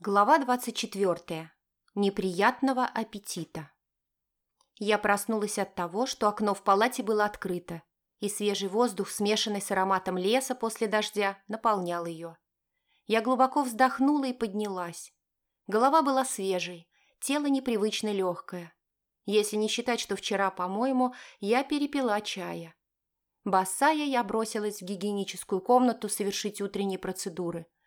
Глава 24. Неприятного аппетита. Я проснулась от того, что окно в палате было открыто, и свежий воздух, смешанный с ароматом леса после дождя, наполнял ее. Я глубоко вздохнула и поднялась. Голова была свежей, тело непривычно легкое. Если не считать, что вчера, по-моему, я перепила чая. Босая я бросилась в гигиеническую комнату совершить утренние процедуры –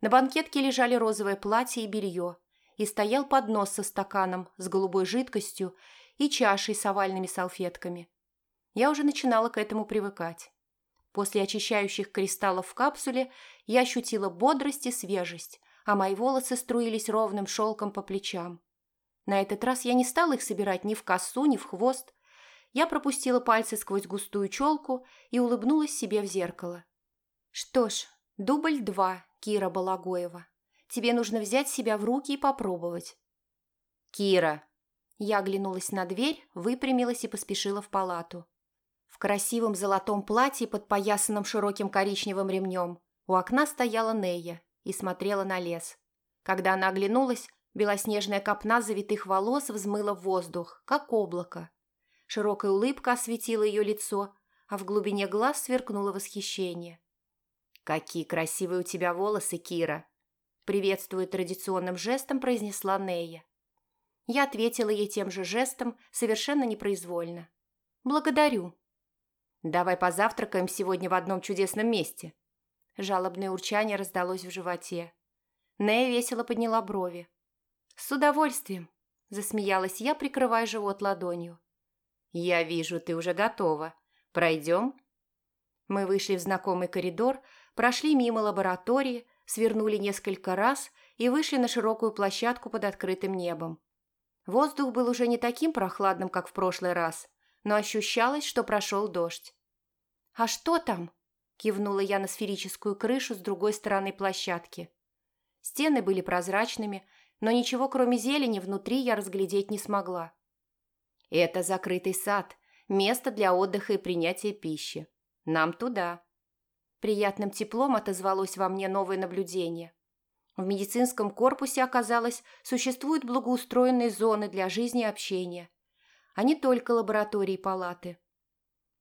на банкетке лежали розовое платье и белье, и стоял поднос со стаканом с голубой жидкостью и чашей с овальными салфетками. Я уже начинала к этому привыкать. После очищающих кристаллов в капсуле я ощутила бодрость и свежесть, а мои волосы струились ровным шелком по плечам. На этот раз я не стала их собирать ни в косу, ни в хвост. Я пропустила пальцы сквозь густую челку и улыбнулась себе в зеркало. Что ж, дубль два Кира Балагоева. Тебе нужно взять себя в руки и попробовать». «Кира!» Я оглянулась на дверь, выпрямилась и поспешила в палату. В красивом золотом платье, под подпоясанном широким коричневым ремнем, у окна стояла Нея и смотрела на лес. Когда она оглянулась, белоснежная копна завитых волос взмыла в воздух, как облако. Широкая улыбка осветила ее лицо, а в глубине глаз сверкнуло восхищение. «Какие красивые у тебя волосы, Кира!» Приветствуя традиционным жестом, произнесла Нея. Я ответила ей тем же жестом, совершенно непроизвольно. «Благодарю». «Давай позавтракаем сегодня в одном чудесном месте». Жалобное урчание раздалось в животе. Нея весело подняла брови. «С удовольствием», – засмеялась я, прикрывая живот ладонью. «Я вижу, ты уже готова. Пройдем?» Мы вышли в знакомый коридор, прошли мимо лаборатории, свернули несколько раз и вышли на широкую площадку под открытым небом. Воздух был уже не таким прохладным, как в прошлый раз, но ощущалось, что прошел дождь. «А что там?» – кивнула я на сферическую крышу с другой стороны площадки. Стены были прозрачными, но ничего кроме зелени внутри я разглядеть не смогла. «Это закрытый сад, место для отдыха и принятия пищи. Нам туда», Приятным теплом отозвалось во мне новое наблюдение. В медицинском корпусе, оказалось, существуют благоустроенные зоны для жизни и общения, а не только лаборатории и палаты.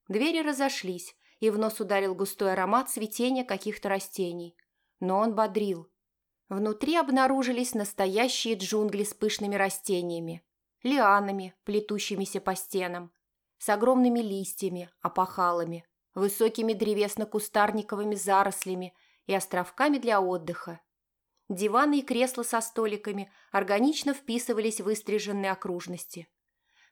Двери разошлись, и в нос ударил густой аромат цветения каких-то растений. Но он бодрил. Внутри обнаружились настоящие джунгли с пышными растениями, лианами, плетущимися по стенам, с огромными листьями, опахалами, высокими древесно-кустарниковыми зарослями и островками для отдыха. Диваны и кресла со столиками органично вписывались в выстриженные окружности.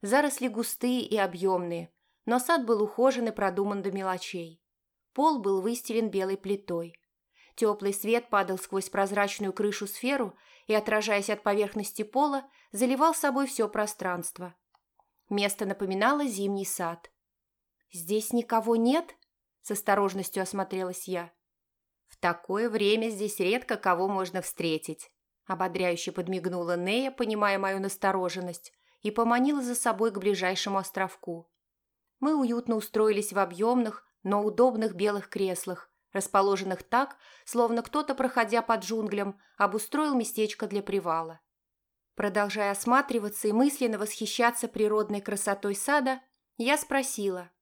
Заросли густые и объемные, но сад был ухожен и продуман до мелочей. Пол был выстелен белой плитой. Теплый свет падал сквозь прозрачную крышу-сферу и, отражаясь от поверхности пола, заливал собой все пространство. Место напоминало зимний сад – «Здесь никого нет?» – с осторожностью осмотрелась я. «В такое время здесь редко кого можно встретить», – ободряюще подмигнула Нея, понимая мою настороженность, и поманила за собой к ближайшему островку. Мы уютно устроились в объемных, но удобных белых креслах, расположенных так, словно кто-то, проходя по джунглям, обустроил местечко для привала. Продолжая осматриваться и мысленно восхищаться природной красотой сада, я спросила –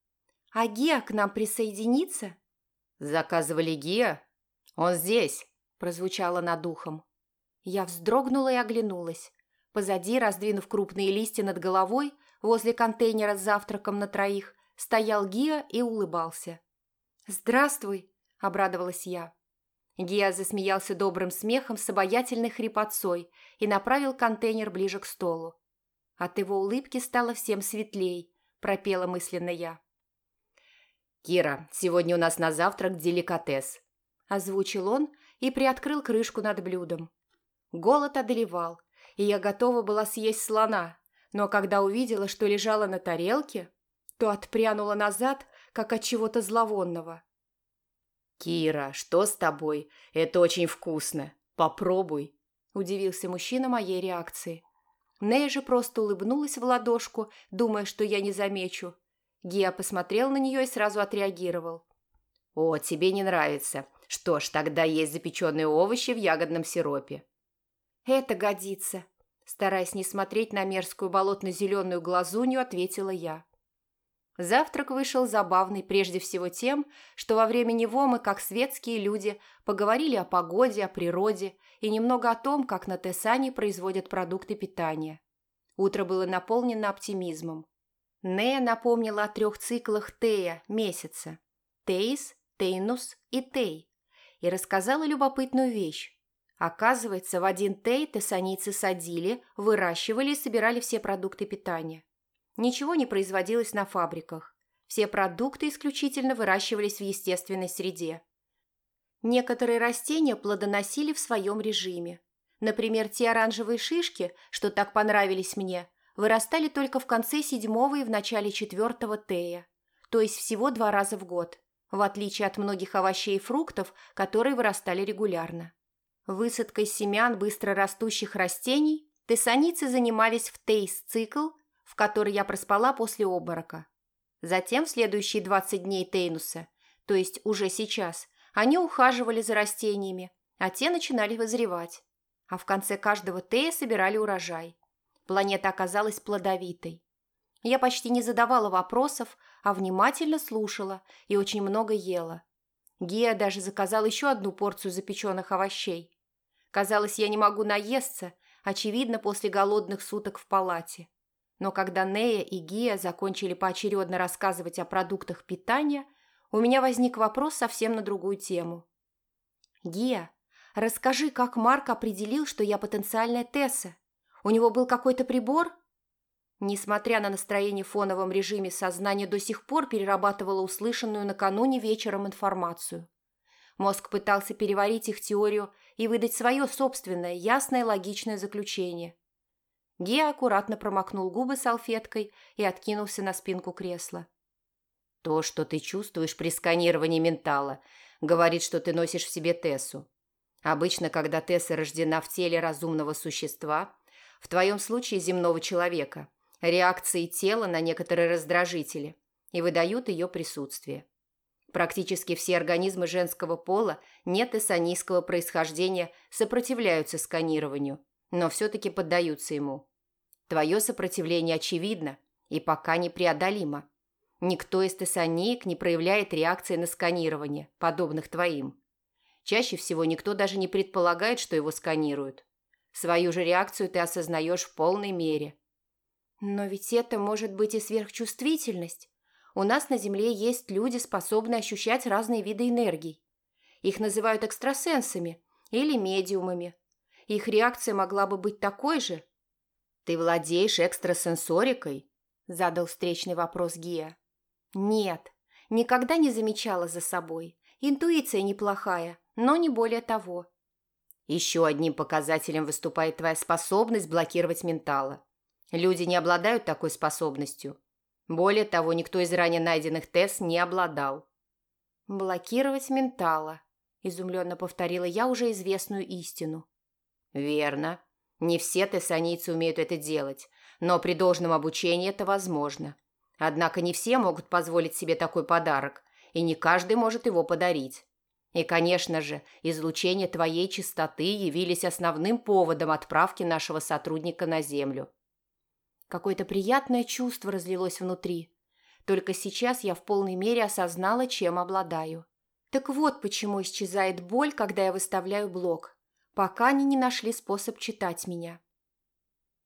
«А Геа к нам присоединится?» «Заказывали Геа? Он здесь!» – прозвучало над ухом. Я вздрогнула и оглянулась. Позади, раздвинув крупные листья над головой, возле контейнера с завтраком на троих, стоял Гиа и улыбался. «Здравствуй!» – обрадовалась я. Гиа засмеялся добрым смехом с обаятельной хрипотцой и направил контейнер ближе к столу. От его улыбки стало всем светлей, пропела мысленно я. «Кира, сегодня у нас на завтрак деликатес», – озвучил он и приоткрыл крышку над блюдом. Голод одолевал, и я готова была съесть слона, но когда увидела, что лежала на тарелке, то отпрянула назад, как от чего-то зловонного. «Кира, что с тобой? Это очень вкусно. Попробуй», – удивился мужчина моей реакции. Нея же просто улыбнулась в ладошку, думая, что я не замечу, Гия посмотрел на нее и сразу отреагировал. «О, тебе не нравится. Что ж, тогда есть запеченные овощи в ягодном сиропе». «Это годится», – стараясь не смотреть на мерзкую болотно-зеленую глазунью, ответила я. Завтрак вышел забавный прежде всего тем, что во время него мы, как светские люди, поговорили о погоде, о природе и немного о том, как на Тесане производят продукты питания. Утро было наполнено оптимизмом. Нея напомнила о трех циклах Тея месяца – Теис, Тейнус и Тей – и рассказала любопытную вещь. Оказывается, в один Тей тессаницы садили, выращивали и собирали все продукты питания. Ничего не производилось на фабриках. Все продукты исключительно выращивались в естественной среде. Некоторые растения плодоносили в своем режиме. Например, те оранжевые шишки, что так понравились мне, вырастали только в конце седьмого и в начале четвертого тея, то есть всего два раза в год, в отличие от многих овощей и фруктов, которые вырастали регулярно. Высадкой семян быстро растущих растений тессаницы занимались в тейс-цикл в которой я проспала после обморока. Затем в следующие 20 дней Тейнуса, то есть уже сейчас, они ухаживали за растениями, а те начинали вызревать. А в конце каждого Тея собирали урожай. Планета оказалась плодовитой. Я почти не задавала вопросов, а внимательно слушала и очень много ела. Гея даже заказал еще одну порцию запеченных овощей. Казалось, я не могу наесться, очевидно, после голодных суток в палате. Но когда Нея и Гия закончили поочередно рассказывать о продуктах питания, у меня возник вопрос совсем на другую тему. «Гия, расскажи, как Марк определил, что я потенциальная Тесса? У него был какой-то прибор?» Несмотря на настроение в фоновом режиме, сознание до сих пор перерабатывало услышанную накануне вечером информацию. Мозг пытался переварить их теорию и выдать свое собственное, ясное, логичное заключение – Гея аккуратно промокнул губы салфеткой и откинулся на спинку кресла. «То, что ты чувствуешь при сканировании ментала, говорит, что ты носишь в себе Тессу. Обычно, когда Тесса рождена в теле разумного существа, в твоем случае земного человека, реакции тела на некоторые раздражители и выдают ее присутствие. Практически все организмы женского пола нет тессанийского происхождения сопротивляются сканированию – но все-таки поддаются ему. Твое сопротивление очевидно и пока непреодолимо. Никто из тессаниек не проявляет реакции на сканирование, подобных твоим. Чаще всего никто даже не предполагает, что его сканируют. Свою же реакцию ты осознаешь в полной мере. Но ведь это может быть и сверхчувствительность. У нас на Земле есть люди, способные ощущать разные виды энергий. Их называют экстрасенсами или медиумами. Их реакция могла бы быть такой же. «Ты владеешь экстрасенсорикой?» – задал встречный вопрос Гия. «Нет, никогда не замечала за собой. Интуиция неплохая, но не более того». Еще одним показателем выступает твоя способность блокировать ментала. Люди не обладают такой способностью. Более того, никто из ранее найденных ТЭС не обладал. «Блокировать ментала», – изумленно повторила я уже известную истину. «Верно. Не все тессанийцы умеют это делать, но при должном обучении это возможно. Однако не все могут позволить себе такой подарок, и не каждый может его подарить. И, конечно же, излучение твоей чистоты явились основным поводом отправки нашего сотрудника на Землю. Какое-то приятное чувство разлилось внутри. Только сейчас я в полной мере осознала, чем обладаю. Так вот почему исчезает боль, когда я выставляю блок пока они не нашли способ читать меня.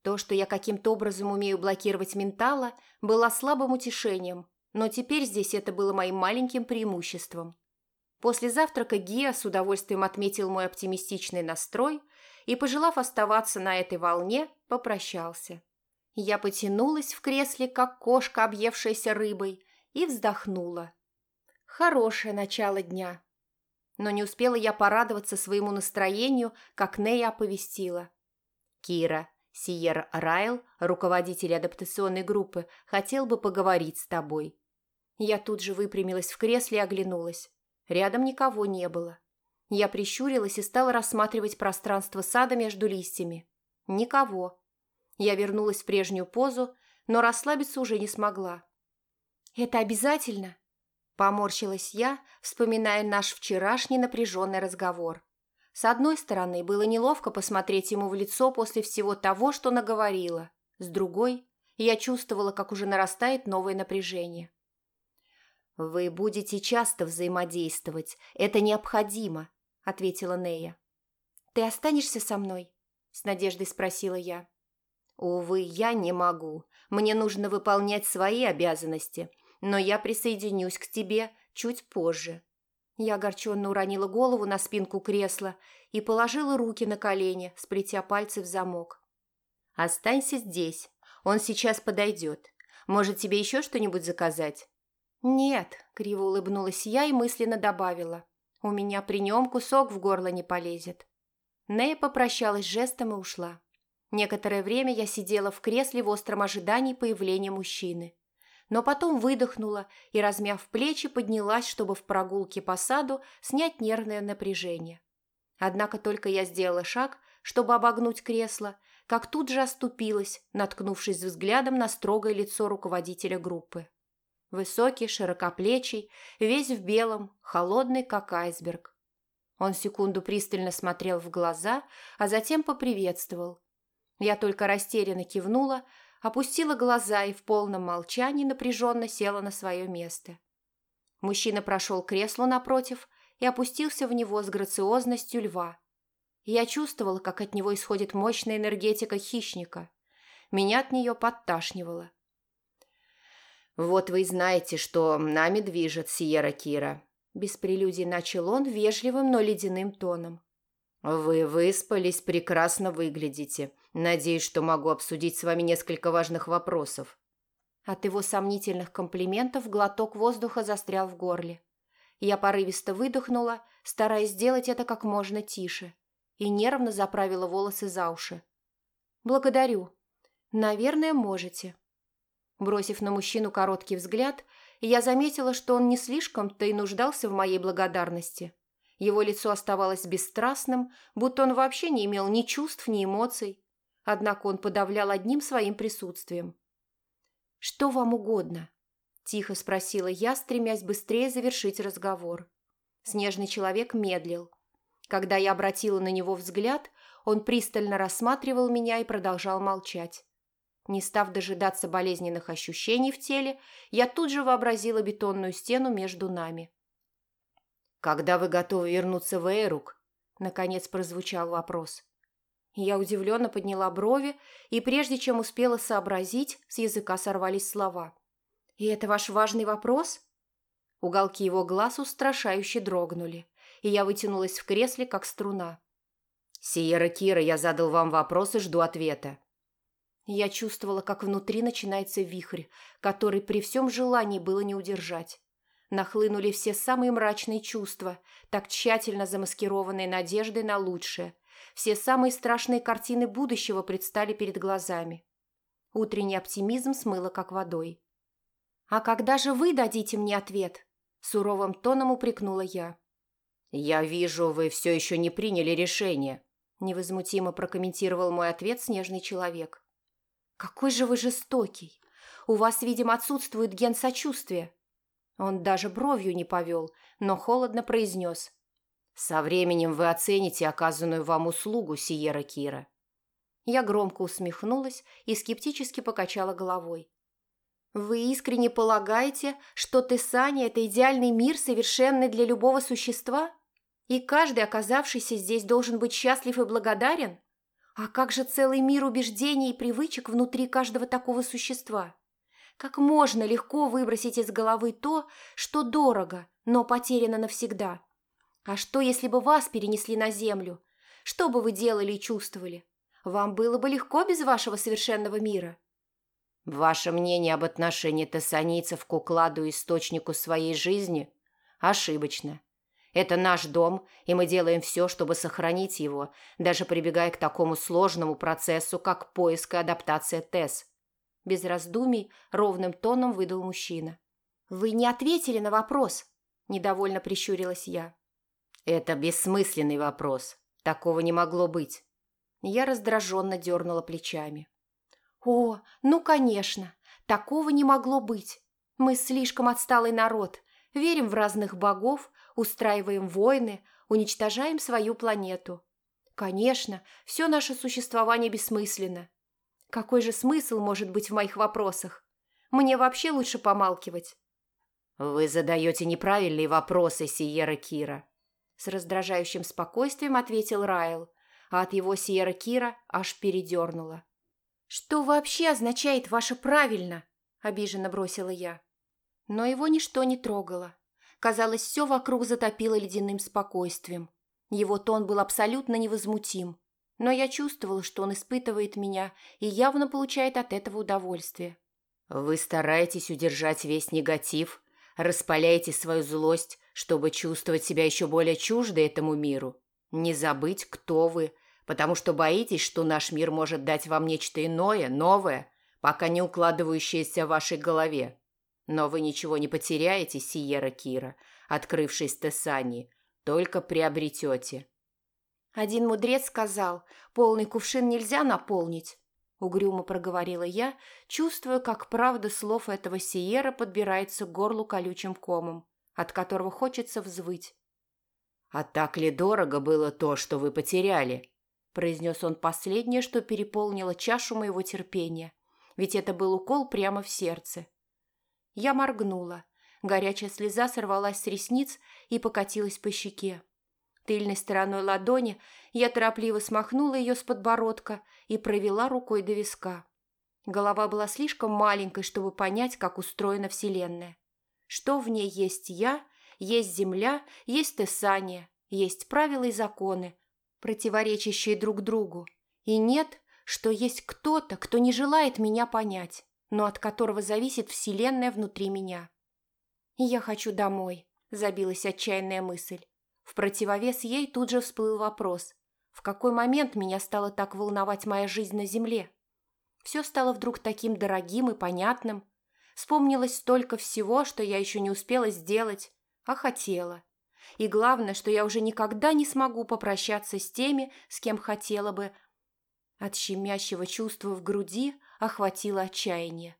То, что я каким-то образом умею блокировать ментала, было слабым утешением, но теперь здесь это было моим маленьким преимуществом. После завтрака Гия с удовольствием отметил мой оптимистичный настрой и, пожелав оставаться на этой волне, попрощался. Я потянулась в кресле, как кошка, объевшаяся рыбой, и вздохнула. Хорошее начало дня. Но не успела я порадоваться своему настроению, как Нея оповестила. «Кира, Сиер Райл, руководитель адаптационной группы, хотел бы поговорить с тобой». Я тут же выпрямилась в кресле и оглянулась. Рядом никого не было. Я прищурилась и стала рассматривать пространство сада между листьями. Никого. Я вернулась в прежнюю позу, но расслабиться уже не смогла. «Это обязательно?» Поморщилась я, вспоминая наш вчерашний напряженный разговор. С одной стороны, было неловко посмотреть ему в лицо после всего того, что наговорила. С другой, я чувствовала, как уже нарастает новое напряжение. «Вы будете часто взаимодействовать. Это необходимо», — ответила Нея. «Ты останешься со мной?» — с надеждой спросила я. «Увы, я не могу. Мне нужно выполнять свои обязанности, но я присоединюсь к тебе чуть позже». Я огорченно уронила голову на спинку кресла и положила руки на колени, сплетя пальцы в замок. «Останься здесь. Он сейчас подойдет. Может, тебе еще что-нибудь заказать?» «Нет», — криво улыбнулась я и мысленно добавила. «У меня при нем кусок в горло не полезет». Нея попрощалась жестом и ушла. Некоторое время я сидела в кресле в остром ожидании появления мужчины. Но потом выдохнула и, размяв плечи, поднялась, чтобы в прогулке по саду снять нервное напряжение. Однако только я сделала шаг, чтобы обогнуть кресло, как тут же оступилась, наткнувшись взглядом на строгое лицо руководителя группы. Высокий, широкоплечий, весь в белом, холодный, как айсберг. Он секунду пристально смотрел в глаза, а затем поприветствовал. Я только растерянно кивнула, опустила глаза и в полном молчании напряженно села на свое место. Мужчина прошел к креслу напротив и опустился в него с грациозностью льва. Я чувствовала, как от него исходит мощная энергетика хищника. Меня от нее подташнивало. «Вот вы и знаете, что нами движет Сиера Кира», – без прелюдий начал он вежливым, но ледяным тоном. «Вы выспались, прекрасно выглядите. Надеюсь, что могу обсудить с вами несколько важных вопросов». От его сомнительных комплиментов глоток воздуха застрял в горле. Я порывисто выдохнула, стараясь сделать это как можно тише, и нервно заправила волосы за уши. «Благодарю. Наверное, можете». Бросив на мужчину короткий взгляд, я заметила, что он не слишком-то и нуждался в моей благодарности. Его лицо оставалось бесстрастным, будто он вообще не имел ни чувств, ни эмоций. Однако он подавлял одним своим присутствием. «Что вам угодно?» – тихо спросила я, стремясь быстрее завершить разговор. Снежный человек медлил. Когда я обратила на него взгляд, он пристально рассматривал меня и продолжал молчать. Не став дожидаться болезненных ощущений в теле, я тут же вообразила бетонную стену между нами. «Когда вы готовы вернуться в Эйрук?» – наконец прозвучал вопрос. Я удивленно подняла брови, и прежде чем успела сообразить, с языка сорвались слова. «И это ваш важный вопрос?» Уголки его глаз устрашающе дрогнули, и я вытянулась в кресле, как струна. «Сиера Кира, я задал вам вопрос и жду ответа. Я чувствовала, как внутри начинается вихрь, который при всем желании было не удержать. Нахлынули все самые мрачные чувства, так тщательно замаскированные надеждой на лучшее. Все самые страшные картины будущего предстали перед глазами. Утренний оптимизм смыло как водой. «А когда же вы дадите мне ответ?» Суровым тоном упрекнула я. «Я вижу, вы все еще не приняли решение», невозмутимо прокомментировал мой ответ снежный человек. «Какой же вы жестокий! У вас, видимо, отсутствует ген сочувствия». Он даже бровью не повел, но холодно произнес. «Со временем вы оцените оказанную вам услугу, Сиера Кира». Я громко усмехнулась и скептически покачала головой. «Вы искренне полагаете, что Тесания – это идеальный мир, совершенный для любого существа? И каждый, оказавшийся здесь, должен быть счастлив и благодарен?» А как же целый мир убеждений и привычек внутри каждого такого существа? Как можно легко выбросить из головы то, что дорого, но потеряно навсегда? А что, если бы вас перенесли на землю? Что бы вы делали и чувствовали? Вам было бы легко без вашего совершенного мира? Ваше мнение об отношении тессанийцев к укладу и источнику своей жизни ошибочно. Это наш дом, и мы делаем все, чтобы сохранить его, даже прибегая к такому сложному процессу, как поиск и адаптация ТЭС. Без раздумий ровным тоном выдал мужчина. «Вы не ответили на вопрос», – недовольно прищурилась я. «Это бессмысленный вопрос. Такого не могло быть». Я раздраженно дернула плечами. «О, ну, конечно, такого не могло быть. Мы слишком отсталый народ, верим в разных богов, устраиваем войны, уничтожаем свою планету. Конечно, все наше существование бессмысленно. Какой же смысл может быть в моих вопросах? Мне вообще лучше помалкивать. «Вы задаете неправильные вопросы, Сиера Кира», с раздражающим спокойствием ответил Райл, а от его Сиера Кира аж передернуло. «Что вообще означает ваше «правильно»?» – обиженно бросила я. Но его ничто не трогало. Казалось, все вокруг затопило ледяным спокойствием. Его тон был абсолютно невозмутим. Но я чувствовала, что он испытывает меня и явно получает от этого удовольствие. «Вы стараетесь удержать весь негатив, распаляете свою злость, чтобы чувствовать себя еще более чуждой этому миру. Не забыть, кто вы, потому что боитесь, что наш мир может дать вам нечто иное, новое, пока не укладывающееся в вашей голове. Но вы ничего не потеряете, Сиера Кира, открывшись Тессани, только приобретете. Один мудрец сказал, полный кувшин нельзя наполнить. Угрюмо проговорила я, чувствуя, как правда слов этого Сиера подбирается к горлу колючим комом, от которого хочется взвыть. «А так ли дорого было то, что вы потеряли?» произнес он последнее, что переполнило чашу моего терпения, ведь это был укол прямо в сердце. Я моргнула. Горячая слеза сорвалась с ресниц и покатилась по щеке. Тыльной стороной ладони я торопливо смахнула ее с подбородка и провела рукой до виска. Голова была слишком маленькой, чтобы понять, как устроена Вселенная. Что в ней есть я, есть Земля, есть Тессания, есть правила и законы, противоречащие друг другу. И нет, что есть кто-то, кто не желает меня понять но от которого зависит вселенная внутри меня. Я хочу домой, забилась отчаянная мысль. В противовес ей тут же всплыл вопрос, в какой момент меня стала так волновать моя жизнь на земле? Все стало вдруг таким дорогим и понятным. Вспомнилось столько всего, что я еще не успела сделать, а хотела. И главное, что я уже никогда не смогу попрощаться с теми, с кем хотела бы. От щемящего чувства в груди охватило отчаяние.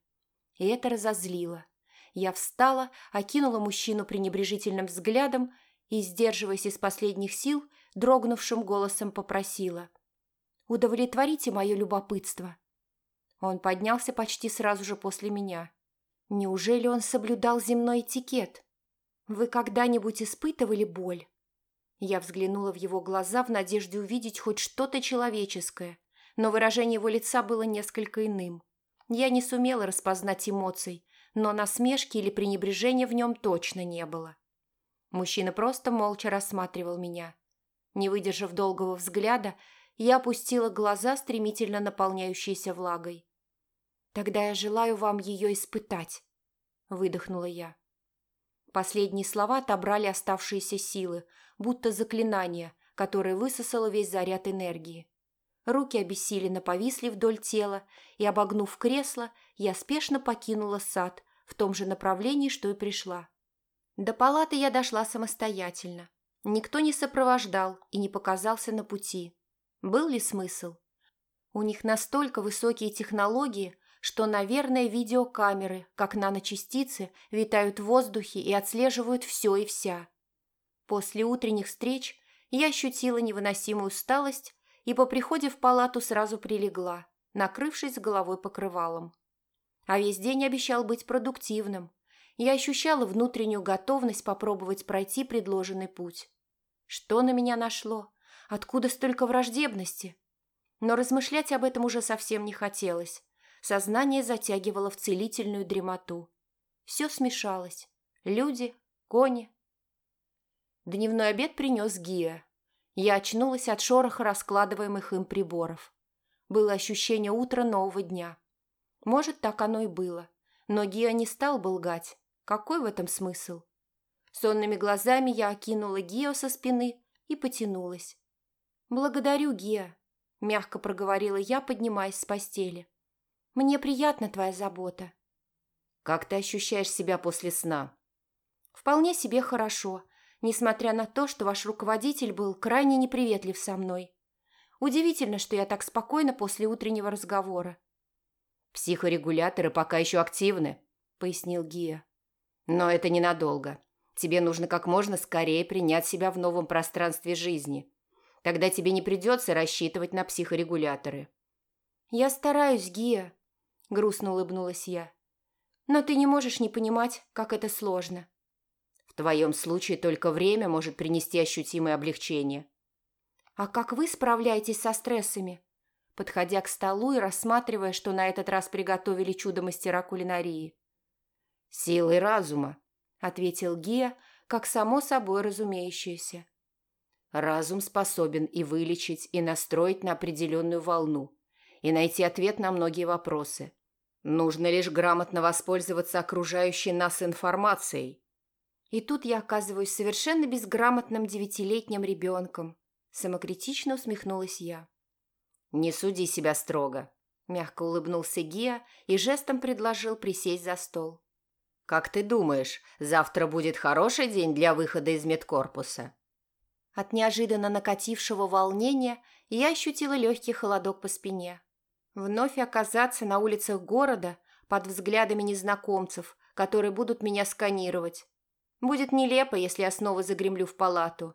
И это разозлило. Я встала, окинула мужчину пренебрежительным взглядом и, сдерживаясь из последних сил, дрогнувшим голосом попросила. «Удовлетворите мое любопытство». Он поднялся почти сразу же после меня. Неужели он соблюдал земной этикет? Вы когда-нибудь испытывали боль? Я взглянула в его глаза в надежде увидеть хоть что-то человеческое, но выражение его лица было несколько иным. Я не сумела распознать эмоций, но насмешки или пренебрежения в нем точно не было. Мужчина просто молча рассматривал меня. Не выдержав долгого взгляда, я опустила глаза, стремительно наполняющиеся влагой. «Тогда я желаю вам ее испытать», — выдохнула я. Последние слова отобрали оставшиеся силы, будто заклинание, которое высосало весь заряд энергии. Руки обессиленно повисли вдоль тела, и, обогнув кресло, я спешно покинула сад в том же направлении, что и пришла. До палаты я дошла самостоятельно. Никто не сопровождал и не показался на пути. Был ли смысл? У них настолько высокие технологии, что, наверное, видеокамеры, как наночастицы, витают в воздухе и отслеживают все и вся. После утренних встреч я ощутила невыносимую усталость и по приходе в палату сразу прилегла, накрывшись головой покрывалом. А весь день обещал быть продуктивным. Я ощущала внутреннюю готовность попробовать пройти предложенный путь. Что на меня нашло? Откуда столько враждебности? Но размышлять об этом уже совсем не хотелось. Сознание затягивало в целительную дремоту. Все смешалось. Люди, кони. Дневной обед принес Гия. Я очнулась от шороха раскладываемых им приборов. Было ощущение утра нового дня. Может, так оно и было. Но Гиа не стал бы лгать. Какой в этом смысл? Сонными глазами я окинула Гио со спины и потянулась. «Благодарю, Гиа», – мягко проговорила я, поднимаясь с постели. «Мне приятна твоя забота». «Как ты ощущаешь себя после сна?» «Вполне себе хорошо несмотря на то, что ваш руководитель был крайне неприветлив со мной. Удивительно, что я так спокойна после утреннего разговора. «Психорегуляторы пока еще активны», — пояснил Гия. «Но это ненадолго. Тебе нужно как можно скорее принять себя в новом пространстве жизни. Тогда тебе не придется рассчитывать на психорегуляторы. «Я стараюсь, Гия», – грустно улыбнулась я. «Но ты не можешь не понимать, как это сложно». В твоем случае только время может принести ощутимое облегчение. «А как вы справляетесь со стрессами?» Подходя к столу и рассматривая, что на этот раз приготовили чудо-мастера кулинарии. «Силой разума», – ответил Гия, как само собой разумеющееся. «Разум способен и вылечить, и настроить на определенную волну, и найти ответ на многие вопросы. Нужно лишь грамотно воспользоваться окружающей нас информацией». И тут я оказываюсь совершенно безграмотным девятилетним ребенком. Самокритично усмехнулась я. «Не суди себя строго», – мягко улыбнулся Гия и жестом предложил присесть за стол. «Как ты думаешь, завтра будет хороший день для выхода из медкорпуса?» От неожиданно накатившего волнения я ощутила легкий холодок по спине. Вновь оказаться на улицах города под взглядами незнакомцев, которые будут меня сканировать. Будет нелепо, если я снова загремлю в палату.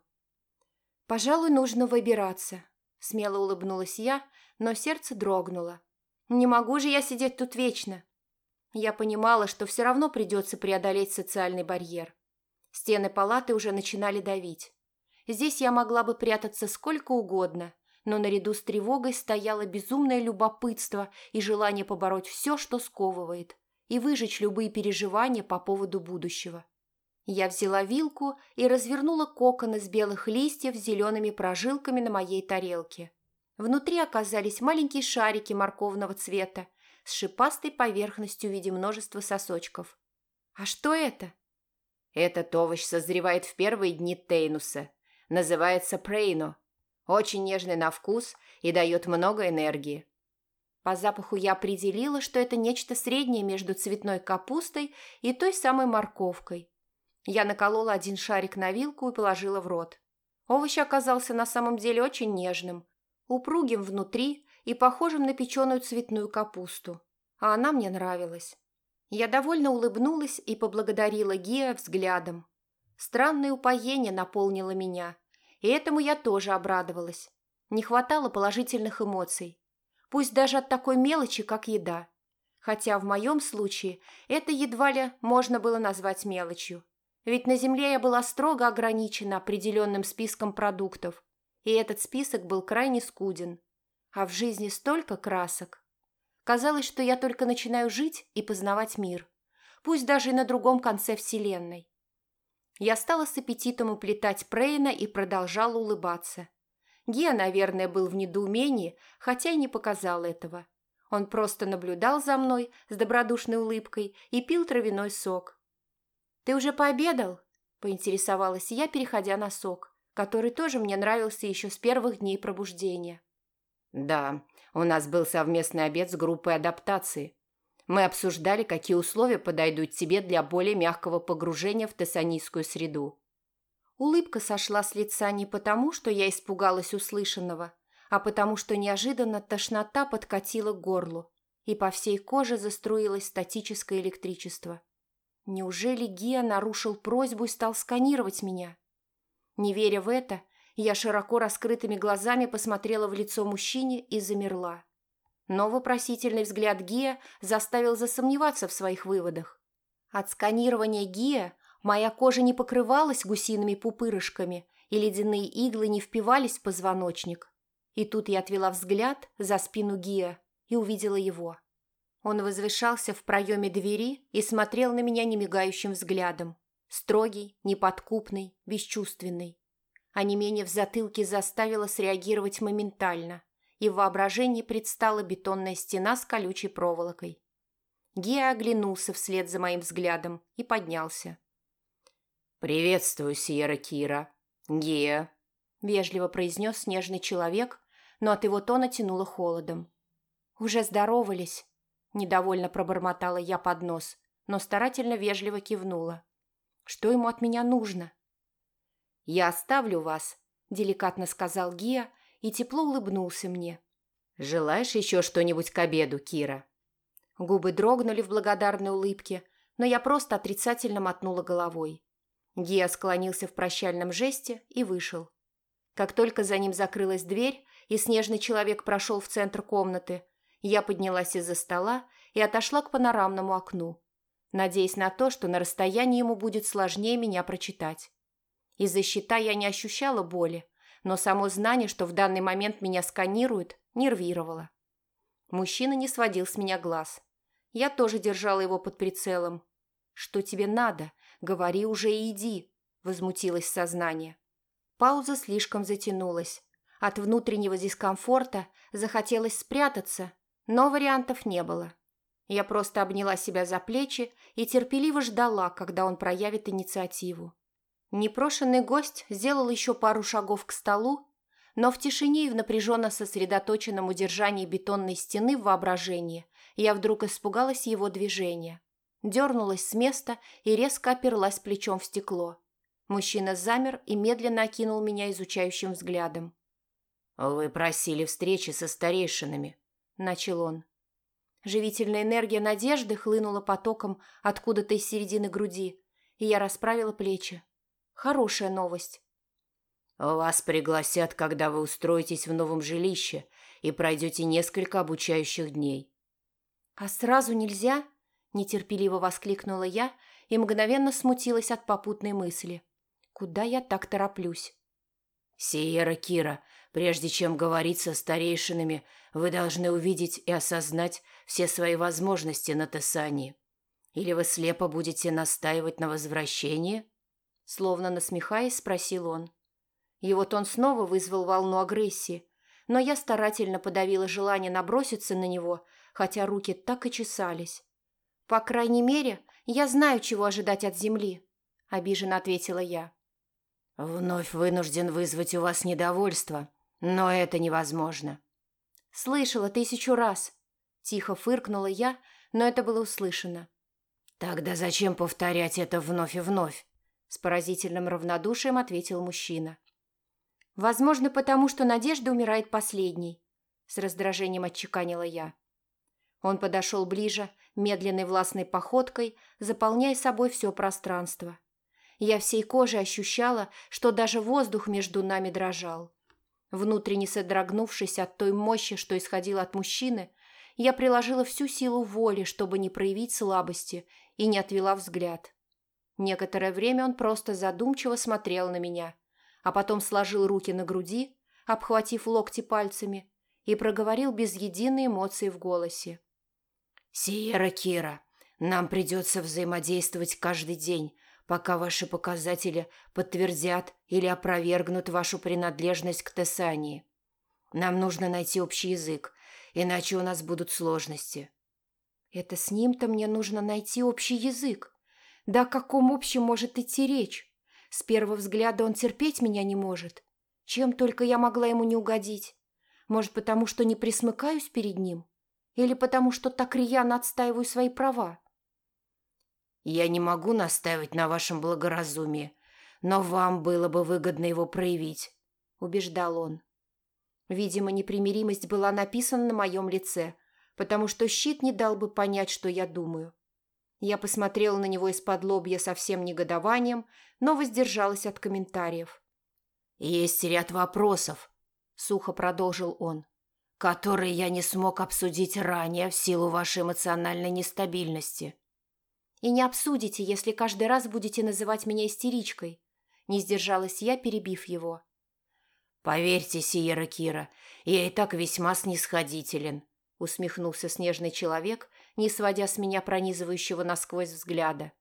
«Пожалуй, нужно выбираться», – смело улыбнулась я, но сердце дрогнуло. «Не могу же я сидеть тут вечно. Я понимала, что все равно придется преодолеть социальный барьер. Стены палаты уже начинали давить. Здесь я могла бы прятаться сколько угодно, но наряду с тревогой стояло безумное любопытство и желание побороть все, что сковывает, и выжечь любые переживания по поводу будущего. Я взяла вилку и развернула кокон из белых листьев с зелеными прожилками на моей тарелке. Внутри оказались маленькие шарики морковного цвета с шипастой поверхностью в виде множества сосочков. «А что это?» «Этот овощ созревает в первые дни Тейнуса. Называется прейно. Очень нежный на вкус и дает много энергии». По запаху я определила, что это нечто среднее между цветной капустой и той самой морковкой. Я наколола один шарик на вилку и положила в рот. Овощ оказался на самом деле очень нежным, упругим внутри и похожим на печеную цветную капусту. А она мне нравилась. Я довольно улыбнулась и поблагодарила Гия взглядом. Странное упоение наполнило меня, и этому я тоже обрадовалась. Не хватало положительных эмоций. Пусть даже от такой мелочи, как еда. Хотя в моем случае это едва ли можно было назвать мелочью. Ведь на Земле я была строго ограничена определенным списком продуктов, и этот список был крайне скуден. А в жизни столько красок. Казалось, что я только начинаю жить и познавать мир, пусть даже и на другом конце Вселенной. Я стала с аппетитом уплетать Прейна и продолжала улыбаться. Гея, наверное, был в недоумении, хотя и не показал этого. Он просто наблюдал за мной с добродушной улыбкой и пил травяной сок. «Ты уже пообедал?» – поинтересовалась я, переходя на сок, который тоже мне нравился еще с первых дней пробуждения. «Да, у нас был совместный обед с группой адаптации. Мы обсуждали, какие условия подойдут тебе для более мягкого погружения в тессанийскую среду». Улыбка сошла с лица не потому, что я испугалась услышанного, а потому что неожиданно тошнота подкатила к горлу, и по всей коже заструилось статическое электричество. Неужели Гия нарушил просьбу и стал сканировать меня? Не веря в это, я широко раскрытыми глазами посмотрела в лицо мужчине и замерла. Но вопросительный взгляд Гия заставил засомневаться в своих выводах. От сканирования Гия моя кожа не покрывалась гусиными пупырышками, и ледяные иглы не впивались в позвоночник. И тут я отвела взгляд за спину Гия и увидела его. Он возвышался в проеме двери и смотрел на меня немигающим взглядом. Строгий, неподкупный, бесчувственный а не менее в затылке заставило среагировать моментально, и в воображении предстала бетонная стена с колючей проволокой. Геа оглянулся вслед за моим взглядом и поднялся. «Приветствую, Сьерра Кира. Геа», – вежливо произнес снежный человек, но от его тона тянуло холодом. «Уже здоровались?» – недовольно пробормотала я под нос, но старательно вежливо кивнула. «Что ему от меня нужно?» «Я оставлю вас», – деликатно сказал Гия и тепло улыбнулся мне. «Желаешь еще что-нибудь к обеду, Кира?» Губы дрогнули в благодарной улыбке, но я просто отрицательно мотнула головой. Гия склонился в прощальном жесте и вышел. Как только за ним закрылась дверь, и снежный человек прошел в центр комнаты, я поднялась из-за стола и отошла к панорамному окну, надеясь на то, что на расстоянии ему будет сложнее меня прочитать. Из-за щита я не ощущала боли, но само знание, что в данный момент меня сканируют, нервировало. Мужчина не сводил с меня глаз. Я тоже держала его под прицелом. «Что тебе надо? Говори уже и иди», – возмутилось сознание. Пауза слишком затянулась. От внутреннего дискомфорта захотелось спрятаться, но вариантов не было. Я просто обняла себя за плечи и терпеливо ждала, когда он проявит инициативу. Непрошенный гость сделал еще пару шагов к столу, но в тишине и в напряженно сосредоточенном удержании бетонной стены в воображении я вдруг испугалась его движения. Дернулась с места и резко оперлась плечом в стекло. Мужчина замер и медленно окинул меня изучающим взглядом. «Вы просили встречи со старейшинами», – начал он. Живительная энергия надежды хлынула потоком откуда-то из середины груди, и я расправила плечи. Хорошая новость. «Вас пригласят, когда вы устроитесь в новом жилище и пройдете несколько обучающих дней». «А сразу нельзя?» – нетерпеливо воскликнула я и мгновенно смутилась от попутной мысли. «Куда я так тороплюсь?» «Сиера Кира, прежде чем говорить со старейшинами, вы должны увидеть и осознать все свои возможности на Тесании. Или вы слепо будете настаивать на возвращении?» Словно насмехаясь, спросил он. Его тон снова вызвал волну агрессии, но я старательно подавила желание наброситься на него, хотя руки так и чесались. «По крайней мере, я знаю, чего ожидать от земли», – обиженно ответила я. «Вновь вынужден вызвать у вас недовольство, но это невозможно». «Слышала тысячу раз», – тихо фыркнула я, но это было услышано. «Тогда зачем повторять это вновь и вновь?» С поразительным равнодушием ответил мужчина. «Возможно, потому что надежда умирает последней», с раздражением отчеканила я. Он подошел ближе, медленной властной походкой, заполняя собой все пространство. Я всей кожей ощущала, что даже воздух между нами дрожал. Внутренне содрогнувшись от той мощи, что исходила от мужчины, я приложила всю силу воли, чтобы не проявить слабости, и не отвела взгляд. Некоторое время он просто задумчиво смотрел на меня, а потом сложил руки на груди, обхватив локти пальцами, и проговорил без единой эмоции в голосе. «Сиера Кира, нам придется взаимодействовать каждый день, пока ваши показатели подтвердят или опровергнут вашу принадлежность к Тесании. Нам нужно найти общий язык, иначе у нас будут сложности». «Это с ним-то мне нужно найти общий язык», да о каком общем может идти речь? С первого взгляда он терпеть меня не может. Чем только я могла ему не угодить? Может, потому что не присмыкаюсь перед ним? Или потому что так рьяно отстаиваю свои права? Я не могу настаивать на вашем благоразумии, но вам было бы выгодно его проявить, убеждал он. Видимо, непримиримость была написана на моем лице, потому что щит не дал бы понять, что я думаю. Я посмотрела на него из-под лобья со всем негодованием, но воздержалась от комментариев. «Есть ряд вопросов», — сухо продолжил он, «которые я не смог обсудить ранее в силу вашей эмоциональной нестабильности». «И не обсудите, если каждый раз будете называть меня истеричкой», — не сдержалась я, перебив его. «Поверьте, Сиера Кира, я и так весьма снисходителен», — усмехнулся снежный человек, не сводя с меня пронизывающего насквозь взгляда.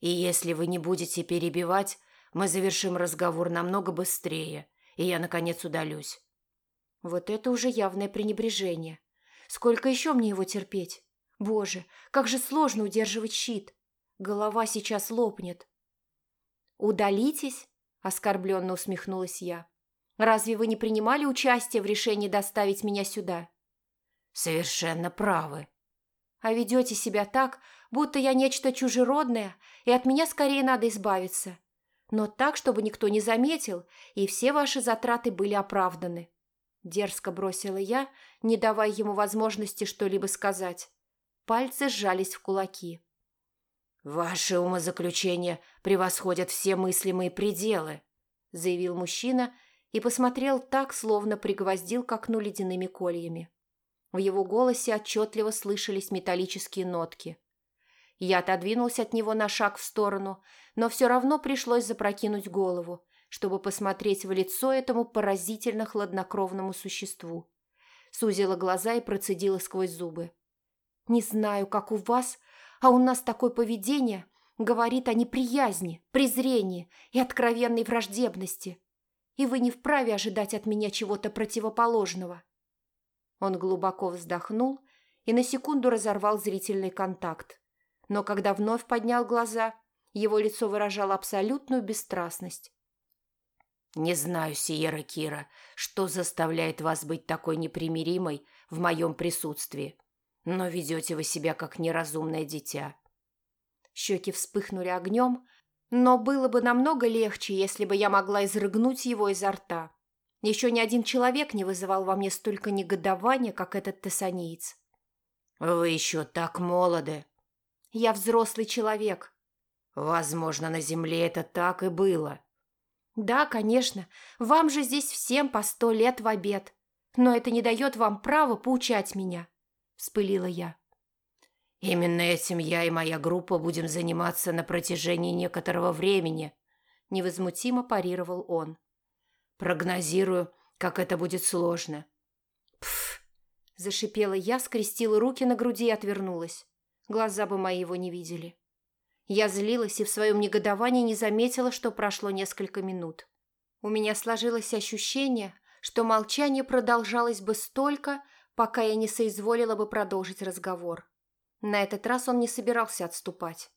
«И если вы не будете перебивать, мы завершим разговор намного быстрее, и я, наконец, удалюсь». Вот это уже явное пренебрежение. Сколько еще мне его терпеть? Боже, как же сложно удерживать щит. Голова сейчас лопнет. «Удалитесь?» – оскорбленно усмехнулась я. «Разве вы не принимали участие в решении доставить меня сюда?» «Совершенно правы», а ведете себя так, будто я нечто чужеродное, и от меня скорее надо избавиться. Но так, чтобы никто не заметил, и все ваши затраты были оправданы. Дерзко бросила я, не давая ему возможности что-либо сказать. Пальцы сжались в кулаки. «Ваши умозаключения превосходят все мыслимые пределы», заявил мужчина и посмотрел так, словно пригвоздил к окну ледяными кольями. В его голосе отчетливо слышались металлические нотки. Я отодвинулся от него на шаг в сторону, но все равно пришлось запрокинуть голову, чтобы посмотреть в лицо этому поразительно хладнокровному существу. Сузила глаза и процедила сквозь зубы. «Не знаю, как у вас, а у нас такое поведение говорит о неприязни, презрении и откровенной враждебности. И вы не вправе ожидать от меня чего-то противоположного». Он глубоко вздохнул и на секунду разорвал зрительный контакт. Но когда вновь поднял глаза, его лицо выражало абсолютную бесстрастность. «Не знаю, Сиера Кира, что заставляет вас быть такой непримиримой в моем присутствии, но ведете вы себя как неразумное дитя». Щеки вспыхнули огнем, но было бы намного легче, если бы я могла изрыгнуть его изо рта. Еще ни один человек не вызывал во мне столько негодования, как этот тессанеец. «Вы еще так молоды!» «Я взрослый человек». «Возможно, на земле это так и было». «Да, конечно. Вам же здесь всем по сто лет в обед. Но это не дает вам права поучать меня», – вспылила я. «Именно этим я и моя группа будем заниматься на протяжении некоторого времени», – невозмутимо парировал он. Прогнозирую, как это будет сложно. Пф! Зашипела я, скрестила руки на груди и отвернулась. Глаза бы мои его не видели. Я злилась и в своем негодовании не заметила, что прошло несколько минут. У меня сложилось ощущение, что молчание продолжалось бы столько, пока я не соизволила бы продолжить разговор. На этот раз он не собирался отступать.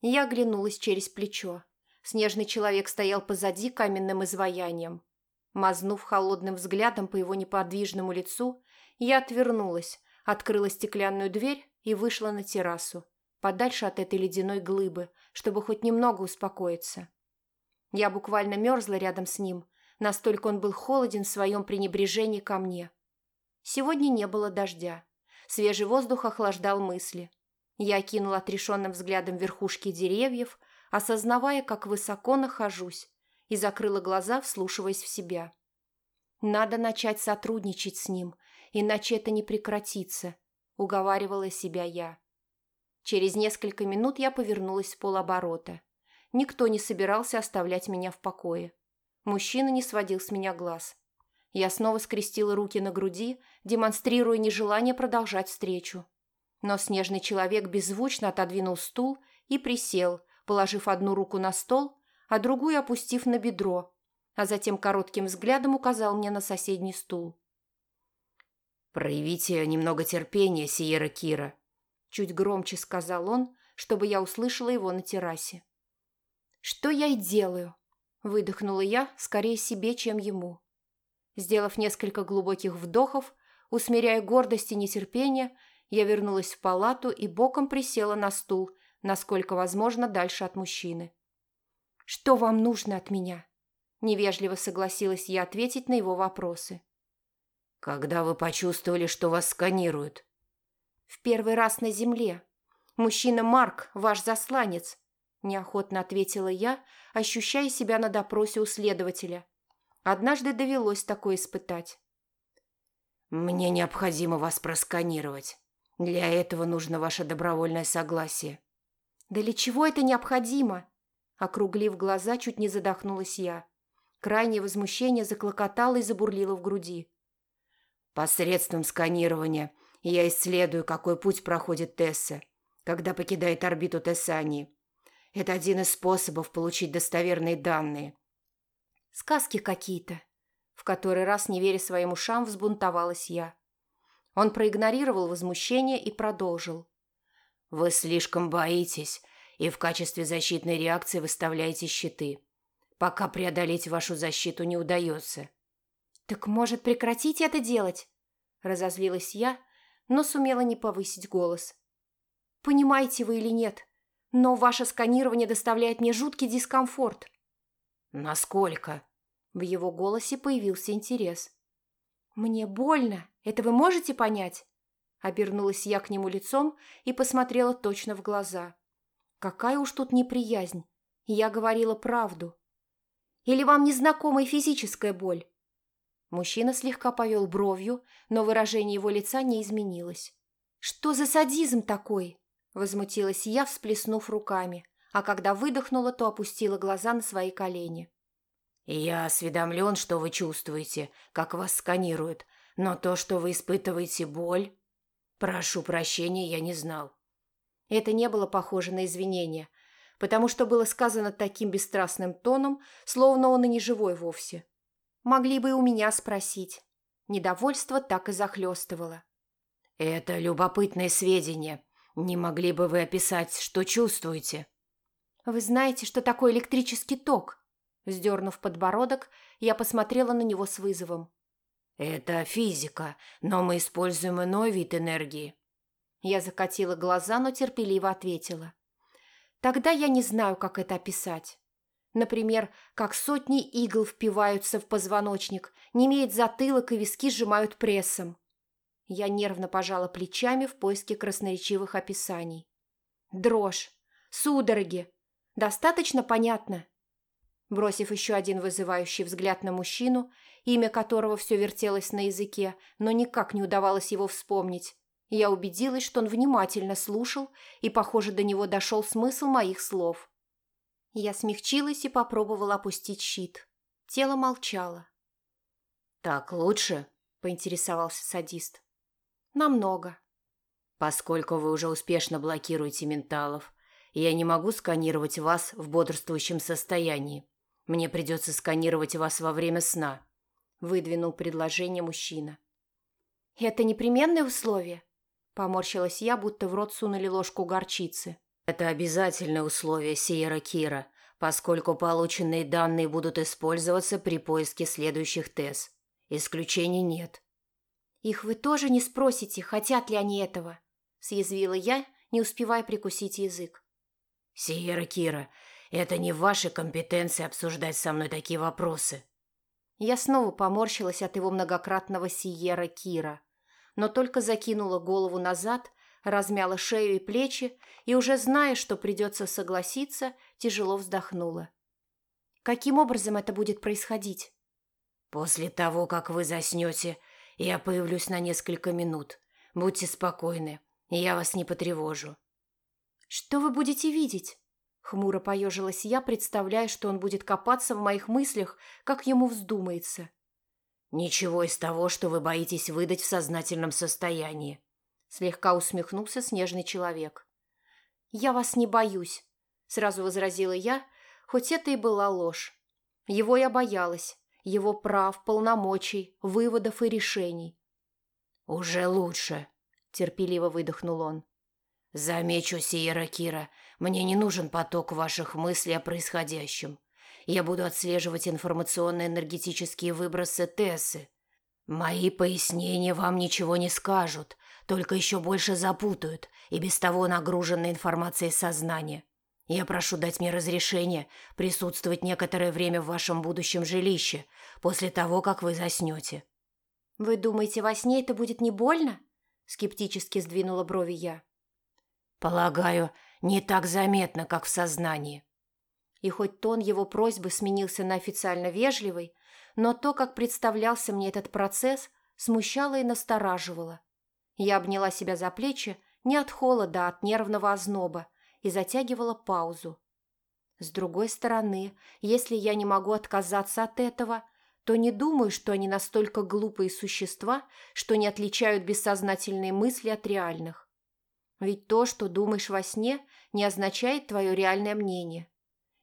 Я оглянулась через плечо. Снежный человек стоял позади каменным изваянием. Мазнув холодным взглядом по его неподвижному лицу, я отвернулась, открыла стеклянную дверь и вышла на террасу, подальше от этой ледяной глыбы, чтобы хоть немного успокоиться. Я буквально мерзла рядом с ним, настолько он был холоден в своем пренебрежении ко мне. Сегодня не было дождя. Свежий воздух охлаждал мысли. Я окинула отрешенным взглядом верхушки деревьев, осознавая, как высоко нахожусь, и закрыла глаза, вслушиваясь в себя. «Надо начать сотрудничать с ним, иначе это не прекратится», – уговаривала себя я. Через несколько минут я повернулась с полоборота. Никто не собирался оставлять меня в покое. Мужчина не сводил с меня глаз. Я снова скрестила руки на груди, демонстрируя нежелание продолжать встречу. Но снежный человек беззвучно отодвинул стул и присел, положив одну руку на стол, а другую опустив на бедро, а затем коротким взглядом указал мне на соседний стул. «Проявите немного терпения, Сиера Кира», – чуть громче сказал он, чтобы я услышала его на террасе. «Что я и делаю?» – выдохнула я скорее себе, чем ему. Сделав несколько глубоких вдохов, усмиряя гордость и нетерпение, я вернулась в палату и боком присела на стул, насколько возможно, дальше от мужчины. «Что вам нужно от меня?» Невежливо согласилась я ответить на его вопросы. «Когда вы почувствовали, что вас сканируют?» «В первый раз на земле. Мужчина Марк, ваш засланец», неохотно ответила я, ощущая себя на допросе у следователя. Однажды довелось такое испытать. «Мне необходимо вас просканировать. Для этого нужно ваше добровольное согласие». «Да для чего это необходимо?» Округлив глаза, чуть не задохнулась я. Крайнее возмущение заклокотало и забурлило в груди. Посредством сканирования я исследую, какой путь проходит Тесса, когда покидает орбиту Тессании. Это один из способов получить достоверные данные. Сказки какие-то. В который раз, не веря своим ушам, взбунтовалась я. Он проигнорировал возмущение и продолжил. «Вы слишком боитесь, и в качестве защитной реакции выставляете щиты. Пока преодолеть вашу защиту не удается. «Так, может, прекратите это делать?» Разозлилась я, но сумела не повысить голос. «Понимаете вы или нет, но ваше сканирование доставляет мне жуткий дискомфорт». «Насколько?» В его голосе появился интерес. «Мне больно, это вы можете понять?» Обернулась я к нему лицом и посмотрела точно в глаза. Какая уж тут неприязнь. Я говорила правду. Или вам не знакома и физическая боль? Мужчина слегка повел бровью, но выражение его лица не изменилось. «Что за садизм такой?» – возмутилась я, всплеснув руками, а когда выдохнула, то опустила глаза на свои колени. «Я осведомлен, что вы чувствуете, как вас сканируют, но то, что вы испытываете боль... Прошу прощения, я не знал». Это не было похоже на извинение, потому что было сказано таким бесстрастным тоном, словно он и не живой вовсе. Могли бы и у меня спросить. Недовольство так и захлестывало. «Это любопытное сведения. Не могли бы вы описать, что чувствуете?» «Вы знаете, что такое электрический ток?» Вздернув подбородок, я посмотрела на него с вызовом. «Это физика, но мы используем иной вид энергии». Я закатила глаза, но терпеливо ответила. «Тогда я не знаю, как это описать. Например, как сотни игл впиваются в позвоночник, не имеет затылок и виски сжимают прессом. Я нервно пожала плечами в поиске красноречивых описаний. Дрожь, судороги. Достаточно понятно? Бросив еще один вызывающий взгляд на мужчину, имя которого все вертелось на языке, но никак не удавалось его вспомнить, я убедилась, что он внимательно слушал, и, похоже, до него дошел смысл моих слов. Я смягчилась и попробовала опустить щит. Тело молчало. «Так лучше?» – поинтересовался садист. «Намного». «Поскольку вы уже успешно блокируете менталов, я не могу сканировать вас в бодрствующем состоянии. Мне придется сканировать вас во время сна», – выдвинул предложение мужчина. «Это непременное условие?» – поморщилась я, будто в рот сунули ложку горчицы. «Это обязательное условие Сиера Кира, поскольку полученные данные будут использоваться при поиске следующих ТЭС. Исключений нет». «Их вы тоже не спросите, хотят ли они этого?» – съязвила я, не успевая прикусить язык. «Сиера Кира, это не в вашей компетенции обсуждать со мной такие вопросы». Я снова поморщилась от его многократного Сиера Кира, но только закинула голову назад, размяла шею и плечи и, уже зная, что придется согласиться, тяжело вздохнула. «Каким образом это будет происходить?» «После того, как вы заснете, я появлюсь на несколько минут. Будьте спокойны, я вас не потревожу». «Что вы будете видеть?» Хмуро поежилась я, представляя, что он будет копаться в моих мыслях, как ему вздумается. «Ничего из того, что вы боитесь выдать в сознательном состоянии», слегка усмехнулся снежный человек. «Я вас не боюсь», — сразу возразила я, хоть это и была ложь. Его я боялась, его прав, полномочий, выводов и решений. «Уже лучше», — терпеливо выдохнул он. «Замечу, Сиера Кира, мне не нужен поток ваших мыслей о происходящем. Я буду отслеживать информационно-энергетические выбросы Тессы. Мои пояснения вам ничего не скажут, только еще больше запутают и без того нагруженной информацией сознание. Я прошу дать мне разрешение присутствовать некоторое время в вашем будущем жилище после того, как вы заснете». «Вы думаете, во сне это будет не больно?» скептически сдвинула брови я. «Полагаю, не так заметно, как в сознании». И хоть тон его просьбы сменился на официально вежливый, но то, как представлялся мне этот процесс, смущало и настораживало. Я обняла себя за плечи не от холода, а от нервного озноба и затягивала паузу. С другой стороны, если я не могу отказаться от этого, то не думаю, что они настолько глупые существа, что не отличают бессознательные мысли от реальных. Ведь то, что думаешь во сне, не означает твое реальное мнение.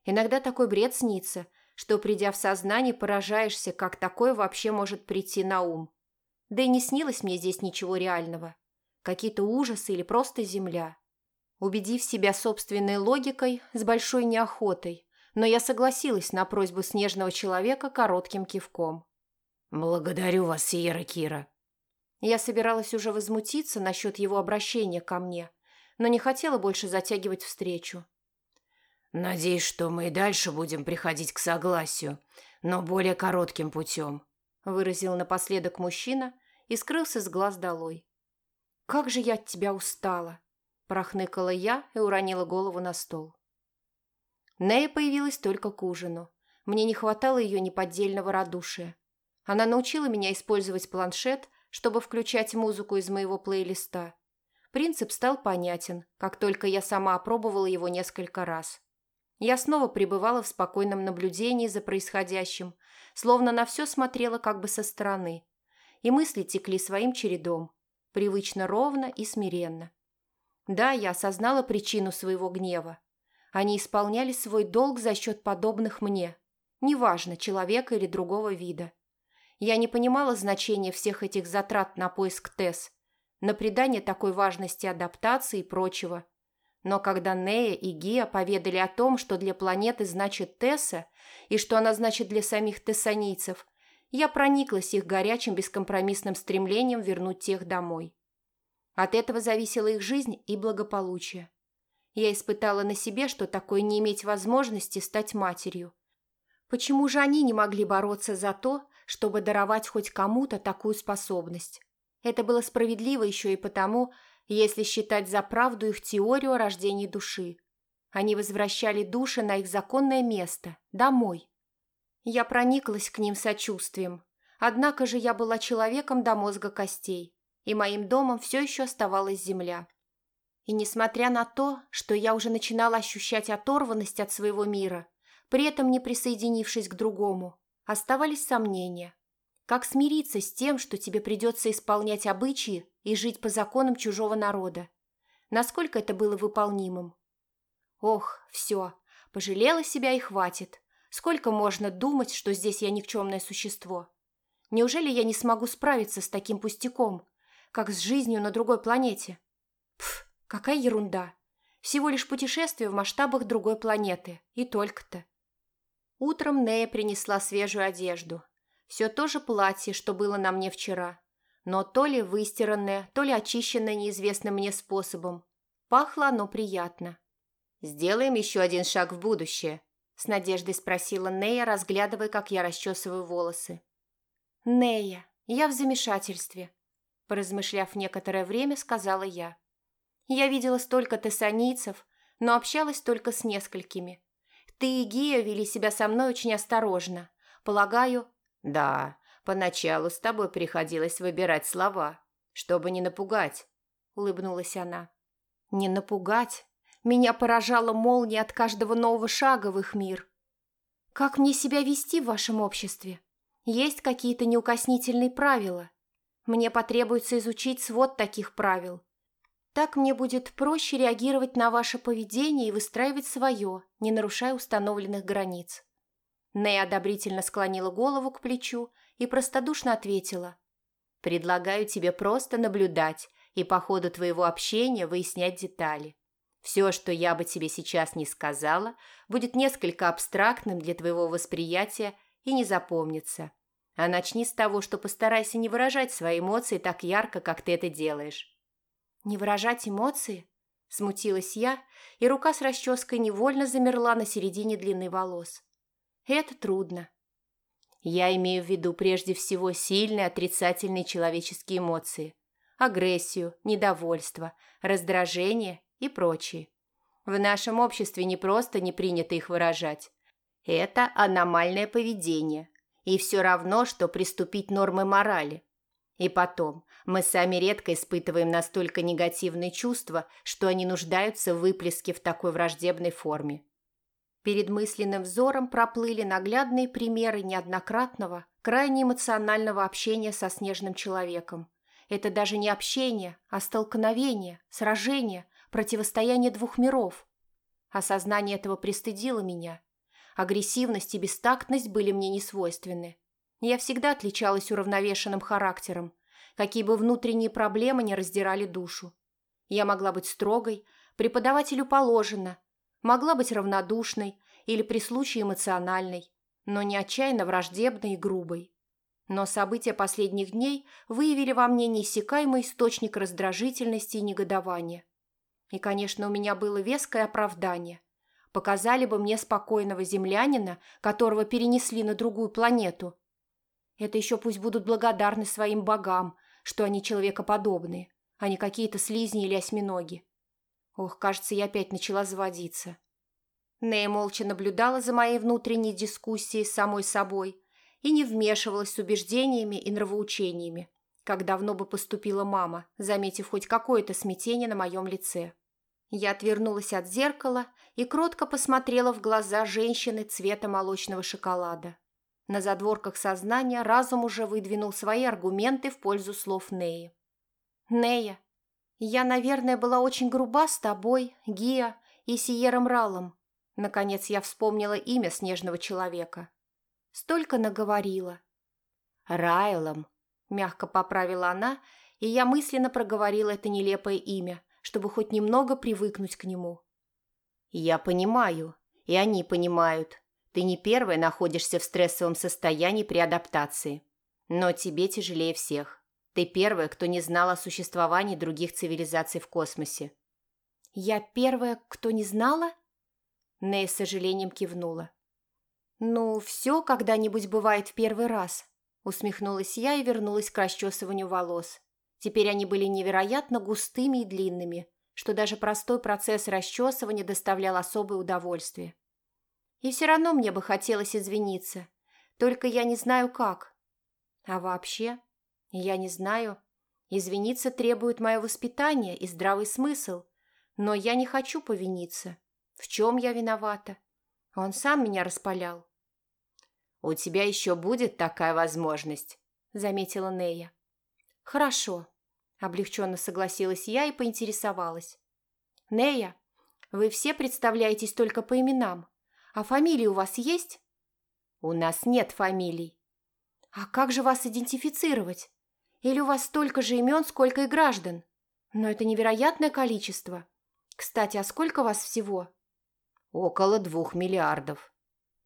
Иногда такой бред снится, что, придя в сознание, поражаешься, как такое вообще может прийти на ум. Да и не снилось мне здесь ничего реального. Какие-то ужасы или просто земля. Убедив себя собственной логикой, с большой неохотой, но я согласилась на просьбу снежного человека коротким кивком. «Благодарю вас, Сиера Кира», я собиралась уже возмутиться насчет его обращения ко мне, но не хотела больше затягивать встречу. «Надеюсь, что мы и дальше будем приходить к согласию, но более коротким путем», выразил напоследок мужчина и скрылся с глаз долой. «Как же я от тебя устала!» – прохныкала я и уронила голову на стол. Нея появилась только к ужину. Мне не хватало ее неподдельного радушия. Она научила меня использовать планшет, чтобы включать музыку из моего плейлиста. Принцип стал понятен, как только я сама опробовала его несколько раз. Я снова пребывала в спокойном наблюдении за происходящим, словно на все смотрела как бы со стороны. И мысли текли своим чередом, привычно ровно и смиренно. Да, я осознала причину своего гнева. Они исполняли свой долг за счет подобных мне, неважно, человека или другого вида. Я не понимала значения всех этих затрат на поиск Тесс, на придание такой важности адаптации и прочего – но когда Нея и Гия поведали о том, что для планеты значит Тесса, и что она значит для самих тессанийцев, я прониклась их горячим бескомпромиссным стремлением вернуть тех домой. От этого зависела их жизнь и благополучие. Я испытала на себе, что такое не иметь возможности стать матерью. Почему же они не могли бороться за то, чтобы даровать хоть кому-то такую способность? Это было справедливо еще и потому, если считать за правду их теорию о рождении души. Они возвращали души на их законное место, домой. Я прониклась к ним сочувствием, однако же я была человеком до мозга костей, и моим домом все еще оставалась земля. И несмотря на то, что я уже начинала ощущать оторванность от своего мира, при этом не присоединившись к другому, оставались сомнения. Как смириться с тем, что тебе придется исполнять обычаи и жить по законам чужого народа? Насколько это было выполнимым? Ох, все, пожалела себя и хватит. Сколько можно думать, что здесь я никчемное существо? Неужели я не смогу справиться с таким пустяком, как с жизнью на другой планете? Пф, какая ерунда. Всего лишь путешествие в масштабах другой планеты. И только-то. Утром Нея принесла свежую одежду, все то же платье, что было на мне вчера, но то ли выстиранное, то ли очищенное неизвестным мне способом. Пахло оно приятно. «Сделаем еще один шаг в будущее», – с надеждой спросила Нея, разглядывая, как я расчесываю волосы. «Нея, я в замешательстве», – поразмышляв некоторое время, сказала я. «Я видела столько тессанийцев, но общалась только с несколькими. Ты и Гия вели себя со мной очень осторожно. Полагаю, «Да, поначалу с тобой приходилось выбирать слова, чтобы не напугать», — улыбнулась она. «Не напугать? Меня поражала молния от каждого нового шага в их мир. Как мне себя вести в вашем обществе? Есть какие-то неукоснительные правила? Мне потребуется изучить свод таких правил. Так мне будет проще реагировать на ваше поведение и выстраивать свое, не нарушая установленных границ». Нэй одобрительно склонила голову к плечу и простодушно ответила. «Предлагаю тебе просто наблюдать и по ходу твоего общения выяснять детали. Все, что я бы тебе сейчас не сказала, будет несколько абстрактным для твоего восприятия и не запомнится. А начни с того, что постарайся не выражать свои эмоции так ярко, как ты это делаешь». «Не выражать эмоции?» Смутилась я, и рука с расческой невольно замерла на середине длины волос. Это трудно. Я имею в виду прежде всего сильные отрицательные человеческие эмоции. Агрессию, недовольство, раздражение и прочие. В нашем обществе не просто не принято их выражать. Это аномальное поведение. И все равно, что приступить нормы морали. И потом, мы сами редко испытываем настолько негативные чувства, что они нуждаются в выплеске в такой враждебной форме. Перед мысленным взором проплыли наглядные примеры неоднократного, крайне эмоционального общения со снежным человеком. Это даже не общение, а столкновение, сражение, противостояние двух миров. Осознание этого пристыдило меня. Агрессивность и бестактность были мне не свойственны. Я всегда отличалась уравновешенным характером, какие бы внутренние проблемы не раздирали душу. Я могла быть строгой, преподавателю положено, Могла быть равнодушной или при случае эмоциональной, но не отчаянно враждебной и грубой. Но события последних дней выявили во мне неиссякаемый источник раздражительности и негодования. И, конечно, у меня было веское оправдание. Показали бы мне спокойного землянина, которого перенесли на другую планету. Это еще пусть будут благодарны своим богам, что они человекоподобные, а не какие-то слизни или осьминоги. Ох, кажется, я опять начала заводиться. Нея молча наблюдала за моей внутренней дискуссией с самой собой и не вмешивалась с убеждениями и нравоучениями, как давно бы поступила мама, заметив хоть какое-то смятение на моем лице. Я отвернулась от зеркала и кротко посмотрела в глаза женщины цвета молочного шоколада. На задворках сознания разум уже выдвинул свои аргументы в пользу слов Неи. «Нея, я, наверное, была очень груба с тобой, Гия и Сиером Ралом. Наконец я вспомнила имя снежного человека. Столько наговорила». «Райлом», – мягко поправила она, и я мысленно проговорила это нелепое имя – чтобы хоть немного привыкнуть к нему. «Я понимаю, и они понимают. Ты не первая находишься в стрессовом состоянии при адаптации. Но тебе тяжелее всех. Ты первая, кто не знал о существовании других цивилизаций в космосе». «Я первая, кто не знала?» Нэй с сожалением кивнула. «Ну, все когда-нибудь бывает в первый раз», усмехнулась я и вернулась к расчесыванию волос. Теперь они были невероятно густыми и длинными, что даже простой процесс расчесывания доставлял особое удовольствие. И все равно мне бы хотелось извиниться, только я не знаю как. А вообще, я не знаю. Извиниться требует мое воспитание и здравый смысл, но я не хочу повиниться. В чем я виновата? Он сам меня распалял. «У тебя еще будет такая возможность», — заметила Нея. «Хорошо», Облегченно согласилась я и поинтересовалась. «Нея, вы все представляетесь только по именам. А фамилии у вас есть?» «У нас нет фамилий». «А как же вас идентифицировать? Или у вас столько же имен, сколько и граждан? Но это невероятное количество. Кстати, а сколько вас всего?» «Около двух миллиардов».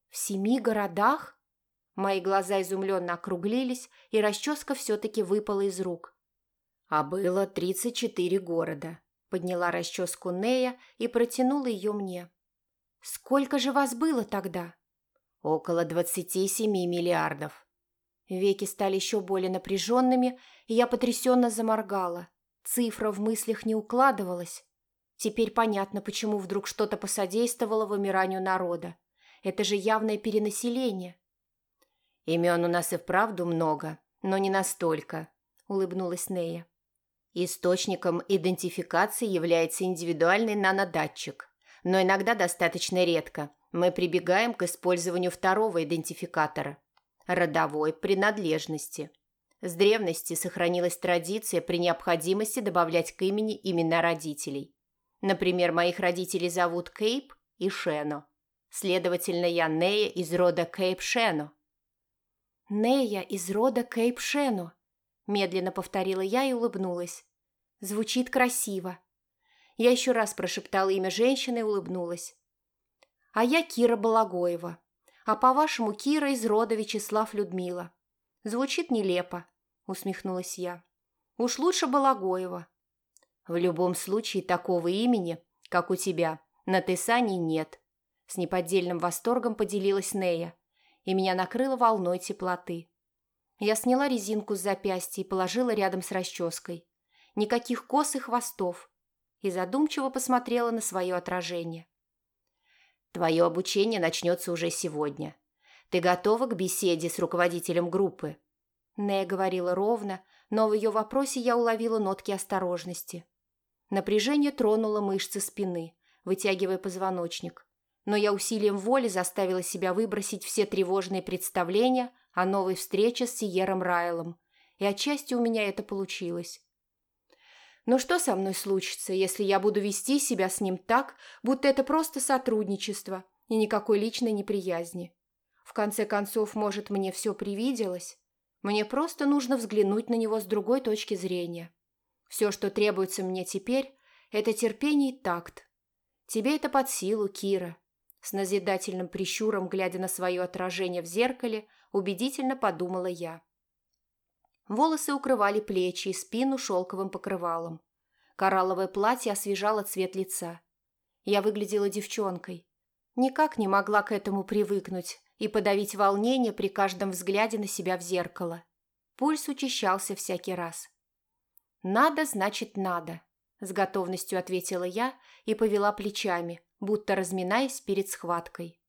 «В семи городах?» Мои глаза изумленно округлились, и расческа все-таки выпала из рук. А было 34 города. Подняла расческу Нея и протянула ее мне. Сколько же вас было тогда? Около 27 миллиардов. Веки стали еще более напряженными, и я потрясенно заморгала. Цифра в мыслях не укладывалась. Теперь понятно, почему вдруг что-то посодействовало вымиранию народа. Это же явное перенаселение. Имен у нас и вправду много, но не настолько, улыбнулась Нея. Источником идентификации является индивидуальный нанодатчик, но иногда достаточно редко мы прибегаем к использованию второго идентификатора – родовой принадлежности. С древности сохранилась традиция при необходимости добавлять к имени имена родителей. Например, моих родителей зовут Кейп и Шено. Следовательно, я Нея из рода Кейп Шено. «Нея из рода Кейп Шено», – медленно повторила я и улыбнулась. Звучит красиво. Я еще раз прошептала имя женщины и улыбнулась. А я Кира Балагоева. А по-вашему, Кира из рода Вячеслав Людмила. Звучит нелепо, усмехнулась я. Уж лучше Балагоева. В любом случае, такого имени, как у тебя, на Тесане нет. С неподдельным восторгом поделилась Нея, и меня накрыло волной теплоты. Я сняла резинку с запястья и положила рядом с расческой никаких кос и хвостов, и задумчиво посмотрела на свое отражение. «Твое обучение начнется уже сегодня. Ты готова к беседе с руководителем группы?» Нея говорила ровно, но в ее вопросе я уловила нотки осторожности. Напряжение тронуло мышцы спины, вытягивая позвоночник. Но я усилием воли заставила себя выбросить все тревожные представления о новой встрече с Сиером Райлом, и отчасти у меня это получилось. Но что со мной случится, если я буду вести себя с ним так, будто это просто сотрудничество и никакой личной неприязни? В конце концов, может, мне все привиделось? Мне просто нужно взглянуть на него с другой точки зрения. Все, что требуется мне теперь, это терпение и такт. Тебе это под силу, Кира. С назидательным прищуром, глядя на свое отражение в зеркале, убедительно подумала я. Волосы укрывали плечи и спину шелковым покрывалом. Коралловое платье освежало цвет лица. Я выглядела девчонкой. Никак не могла к этому привыкнуть и подавить волнение при каждом взгляде на себя в зеркало. Пульс учащался всякий раз. «Надо, значит, надо». – с готовностью ответила я и повела плечами, будто разминаясь перед схваткой.